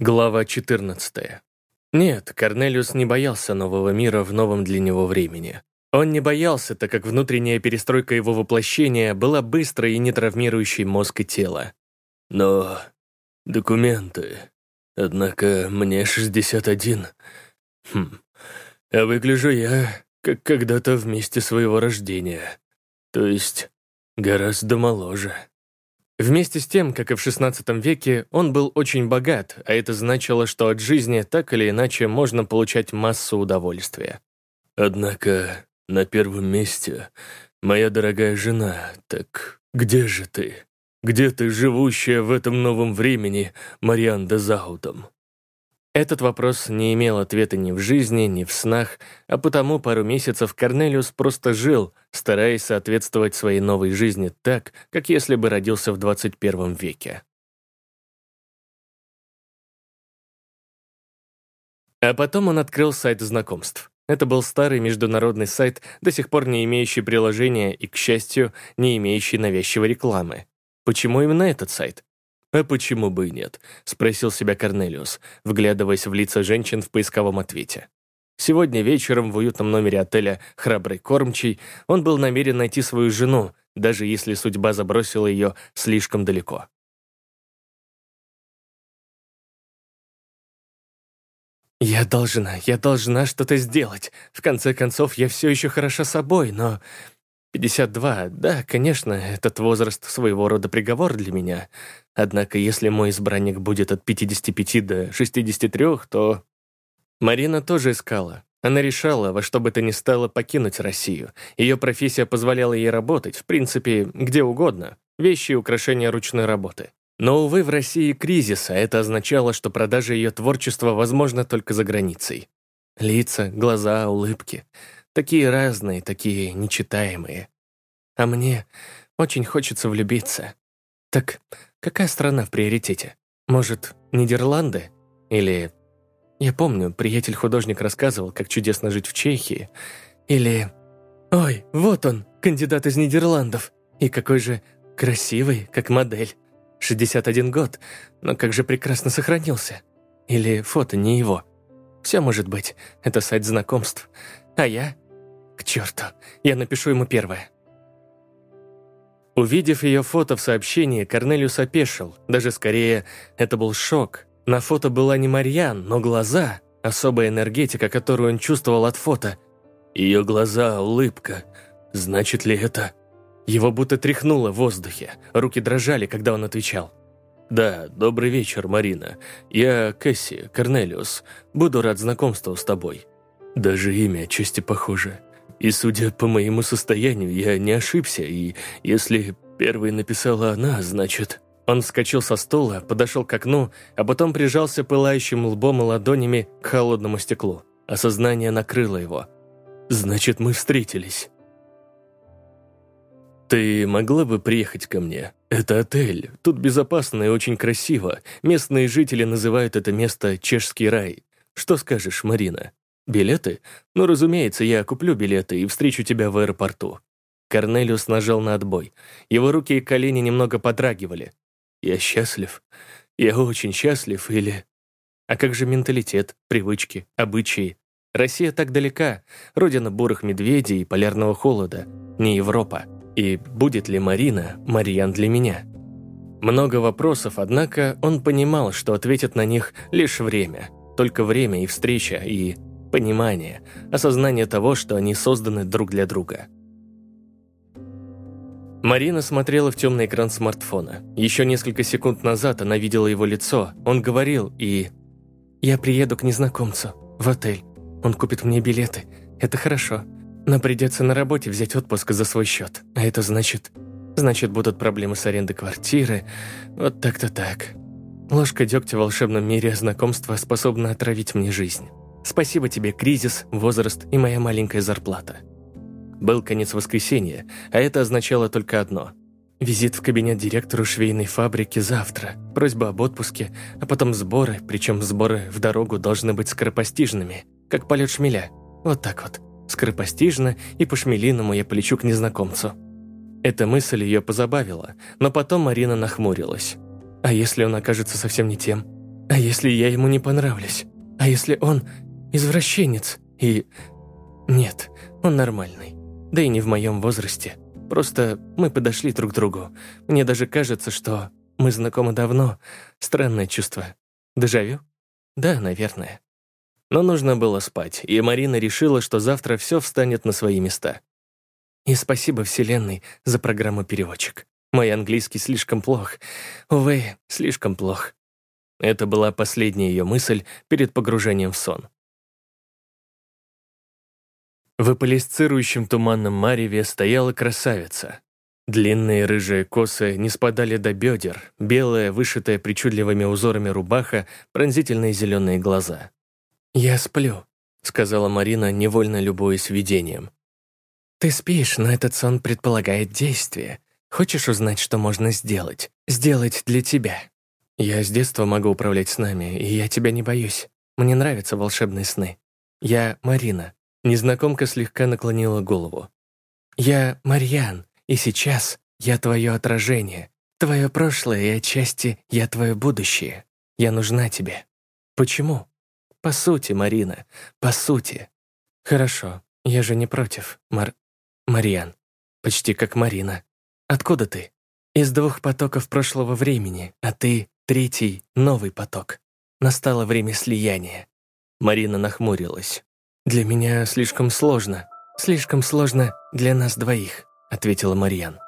Глава 14. Нет, Корнелиус не боялся нового мира в новом для него времени. Он не боялся, так как внутренняя перестройка его воплощения была быстрой и не травмирующей мозг и тело. Но документы... Однако мне 61. Хм. А выгляжу я, как когда-то вместе своего рождения. То есть гораздо моложе. Вместе с тем, как и в XVI веке, он был очень богат, а это значило, что от жизни так или иначе можно получать массу удовольствия. Однако на первом месте моя дорогая жена, так где же ты? Где ты, живущая в этом новом времени, Мариан де Заутом? Этот вопрос не имел ответа ни в жизни, ни в снах, а потому пару месяцев Корнелиус просто жил, стараясь соответствовать своей новой жизни так, как если бы родился в 21 веке. А потом он открыл сайт знакомств. Это был старый международный сайт, до сих пор не имеющий приложения и, к счастью, не имеющий навязчивой рекламы. Почему именно этот сайт? «А почему бы и нет?» — спросил себя Корнелиус, вглядываясь в лица женщин в поисковом ответе. Сегодня вечером в уютном номере отеля «Храбрый кормчий» он был намерен найти свою жену, даже если судьба забросила ее слишком далеко. «Я должна, я должна что-то сделать. В конце концов, я все еще хороша собой, но 52, да, конечно, этот возраст своего рода приговор для меня. Однако, если мой избранник будет от 55 до 63, то... Марина тоже искала. Она решала, во что бы то ни стало покинуть Россию. Ее профессия позволяла ей работать, в принципе, где угодно. Вещи и украшения ручной работы. Но, увы, в России кризис, а это означало, что продажа ее творчества возможна только за границей. Лица, глаза, улыбки — Такие разные, такие нечитаемые. А мне очень хочется влюбиться. Так какая страна в приоритете? Может, Нидерланды? Или... Я помню, приятель-художник рассказывал, как чудесно жить в Чехии. Или... Ой, вот он, кандидат из Нидерландов. И какой же красивый, как модель. 61 год, но как же прекрасно сохранился. Или фото не его. Все может быть, это сайт знакомств. А я к черту, я напишу ему первое. Увидев ее фото в сообщении, Корнелиус опешил. Даже скорее, это был шок. На фото была не Марьян, но глаза. Особая энергетика, которую он чувствовал от фото. Ее глаза, улыбка. Значит ли это... Его будто тряхнуло в воздухе. Руки дрожали, когда он отвечал. «Да, добрый вечер, Марина. Я Кэсси, Корнелиус. Буду рад знакомству с тобой. Даже имя отчасти похоже. И судя по моему состоянию, я не ошибся, и если первой написала она, значит... Он вскочил со стула, подошел к окну, а потом прижался пылающим лбом и ладонями к холодному стеклу. Осознание накрыло его. «Значит, мы встретились». «Ты могла бы приехать ко мне? Это отель. Тут безопасно и очень красиво. Местные жители называют это место «Чешский рай». Что скажешь, Марина?» «Билеты? Ну, разумеется, я куплю билеты и встречу тебя в аэропорту». Корнелиус нажал на отбой. Его руки и колени немного подрагивали. «Я счастлив. Я очень счастлив, или...» А как же менталитет, привычки, обычаи? Россия так далека, родина бурых медведей и полярного холода, не Европа. И будет ли Марина, Марьян для меня? Много вопросов, однако он понимал, что ответит на них лишь время. Только время и встреча, и понимание, осознание того, что они созданы друг для друга. Марина смотрела в темный экран смартфона. Еще несколько секунд назад она видела его лицо, он говорил и... «Я приеду к незнакомцу, в отель. Он купит мне билеты. Это хорошо. Но придется на работе взять отпуск за свой счет. А это значит... Значит, будут проблемы с арендой квартиры. Вот так-то так. Ложка дегтя в волшебном мире знакомства способна отравить мне жизнь». Спасибо тебе, кризис, возраст и моя маленькая зарплата. Был конец воскресенья, а это означало только одно. Визит в кабинет директору швейной фабрики завтра, просьба об отпуске, а потом сборы, причем сборы в дорогу должны быть скоропостижными, как полет шмеля. Вот так вот. Скоропостижно и по-шмелиному я полечу к незнакомцу. Эта мысль ее позабавила, но потом Марина нахмурилась. А если он окажется совсем не тем? А если я ему не понравлюсь? А если он извращенец и... Нет, он нормальный. Да и не в моем возрасте. Просто мы подошли друг к другу. Мне даже кажется, что мы знакомы давно. Странное чувство. Дежавю? Да, наверное. Но нужно было спать, и Марина решила, что завтра все встанет на свои места. И спасибо Вселенной за программу «Переводчик». Мой английский слишком плох. Увы, слишком плох. Это была последняя ее мысль перед погружением в сон. В аполисцирующем туманном мареве стояла красавица. Длинные рыжие косы не спадали до бедер, белая, вышитая причудливыми узорами рубаха, пронзительные зеленые глаза. «Я сплю», — сказала Марина, невольно любуясь видением. «Ты спишь, но этот сон предполагает действие. Хочешь узнать, что можно сделать? Сделать для тебя?» «Я с детства могу управлять снами, и я тебя не боюсь. Мне нравятся волшебные сны. Я Марина, Незнакомка слегка наклонила голову. «Я Марьян, и сейчас я твое отражение. Твое прошлое и отчасти я твое будущее. Я нужна тебе. Почему? По сути, Марина, по сути. Хорошо, я же не против, Мар... Марьян. Почти как Марина. Откуда ты? Из двух потоков прошлого времени, а ты — третий, новый поток. Настало время слияния. Марина нахмурилась. «Для меня слишком сложно. Слишком сложно для нас двоих», — ответила Марьян.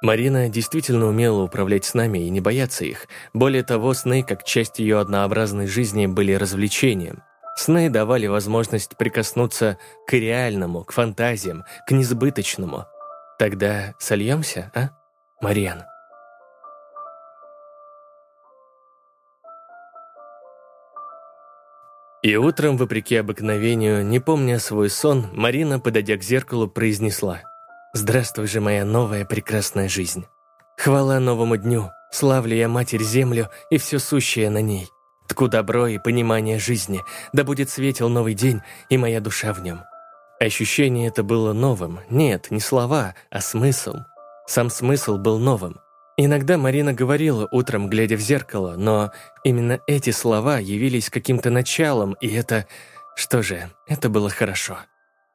Марина действительно умела управлять снами и не бояться их. Более того, сны, как часть ее однообразной жизни, были развлечением. Сны давали возможность прикоснуться к реальному, к фантазиям, к несбыточному. Тогда сольемся, а, Марьян? И утром, вопреки обыкновению, не помня свой сон, Марина, подойдя к зеркалу, произнесла «Здравствуй же, моя новая прекрасная жизнь! Хвала новому дню, славлю я Матерь Землю и все сущее на ней. Тку добро и понимание жизни, да будет светел новый день и моя душа в нем». Ощущение это было новым, нет, не слова, а смысл. Сам смысл был новым. Иногда Марина говорила утром, глядя в зеркало, но именно эти слова явились каким-то началом, и это... Что же, это было хорошо.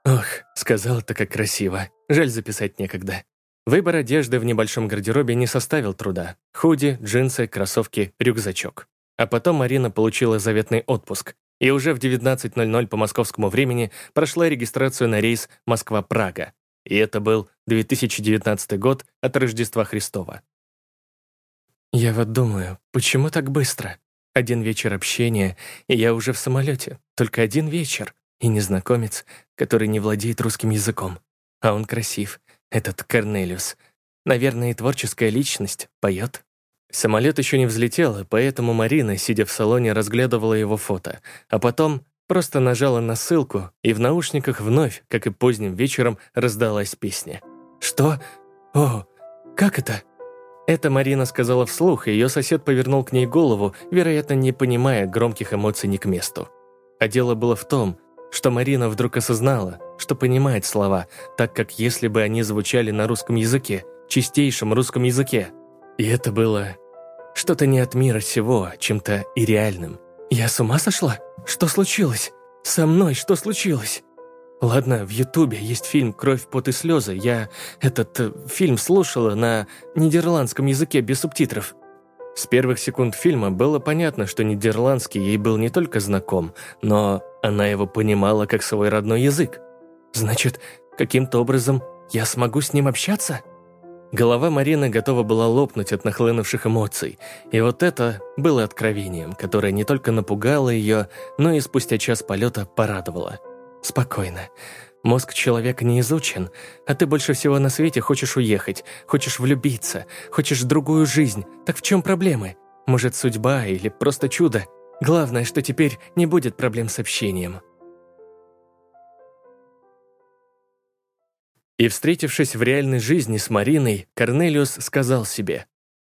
Ох, сказал-то как красиво. Жаль записать некогда. Выбор одежды в небольшом гардеробе не составил труда. Худи, джинсы, кроссовки, рюкзачок. А потом Марина получила заветный отпуск. И уже в 19.00 по московскому времени прошла регистрацию на рейс Москва-Прага. И это был 2019 год от Рождества Христова. Я вот думаю, почему так быстро? Один вечер общения, и я уже в самолете. Только один вечер. И незнакомец, который не владеет русским языком. А он красив, этот Корнелиус. Наверное, и творческая личность, поет. Самолет еще не взлетел, поэтому Марина, сидя в салоне, разглядывала его фото, а потом просто нажала на ссылку, и в наушниках вновь, как и поздним вечером, раздалась песня. «Что? О, как это?» Это Марина сказала вслух, и ее сосед повернул к ней голову, вероятно, не понимая громких эмоций не к месту. А дело было в том, что Марина вдруг осознала, что понимает слова, так как если бы они звучали на русском языке, чистейшем русском языке. И это было что-то не от мира сего, а чем-то и реальным. «Я с ума сошла? Что случилось? Со мной что случилось?» Ладно, в Ютубе есть фильм «Кровь, пот и слезы». Я этот э, фильм слушала на нидерландском языке без субтитров. С первых секунд фильма было понятно, что нидерландский ей был не только знаком, но она его понимала как свой родной язык. Значит, каким-то образом я смогу с ним общаться? Голова Марины готова была лопнуть от нахлынувших эмоций, и вот это было откровением, которое не только напугало ее, но и спустя час полета порадовало – Спокойно. Мозг человека не изучен, а ты больше всего на свете хочешь уехать, хочешь влюбиться, хочешь другую жизнь. Так в чем проблемы? Может, судьба или просто чудо? Главное, что теперь не будет проблем с общением. И, встретившись в реальной жизни с Мариной, Корнелиус сказал себе,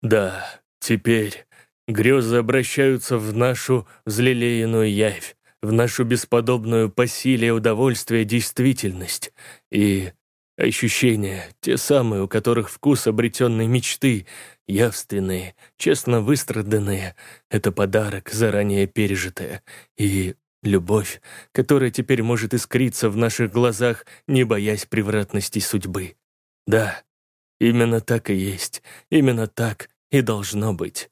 «Да, теперь грезы обращаются в нашу взлелеянную явь, в нашу бесподобную по силе удовольствия действительность, и Ощущения, те самые, у которых вкус обретенной мечты, явственные, честно выстраданные, это подарок, заранее пережитое. И любовь, которая теперь может искриться в наших глазах, не боясь превратностей судьбы. Да, именно так и есть, именно так и должно быть.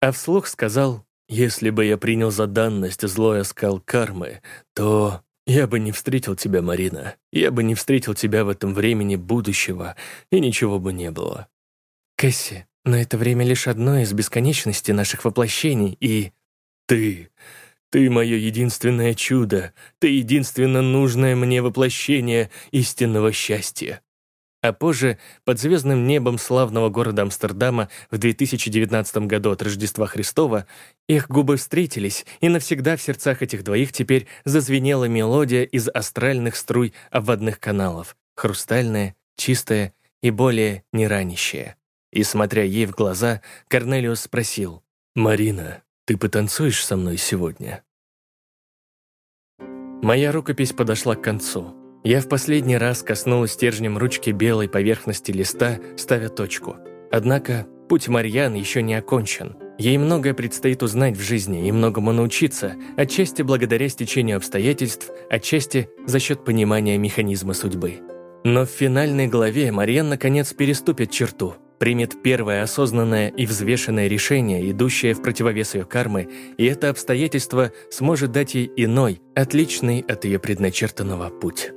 А вслух сказал, если бы я принял за данность злой оскал кармы, то я бы не встретил тебя, Марина. Я бы не встретил тебя в этом времени будущего, и ничего бы не было. Кэсси, но это время лишь одно из бесконечности наших воплощений, и... Ты... Ты мое единственное чудо, ты единственно нужное мне воплощение истинного счастья. А позже, под звездным небом славного города Амстердама в 2019 году от Рождества Христова, их губы встретились, и навсегда в сердцах этих двоих теперь зазвенела мелодия из астральных струй обводных каналов, хрустальная, чистая и более неранящая. И, смотря ей в глаза, Корнелиус спросил, «Марина, ты потанцуешь со мной сегодня?» Моя рукопись подошла к концу. Я в последний раз коснулась стержнем ручки белой поверхности листа, ставя точку. Однако путь Марьян еще не окончен. Ей многое предстоит узнать в жизни и многому научиться, отчасти благодаря стечению обстоятельств, отчасти за счет понимания механизма судьбы. Но в финальной главе Марьян наконец переступит черту, примет первое осознанное и взвешенное решение, идущее в противовес ее кармы, и это обстоятельство сможет дать ей иной, отличный от ее предначертанного путь.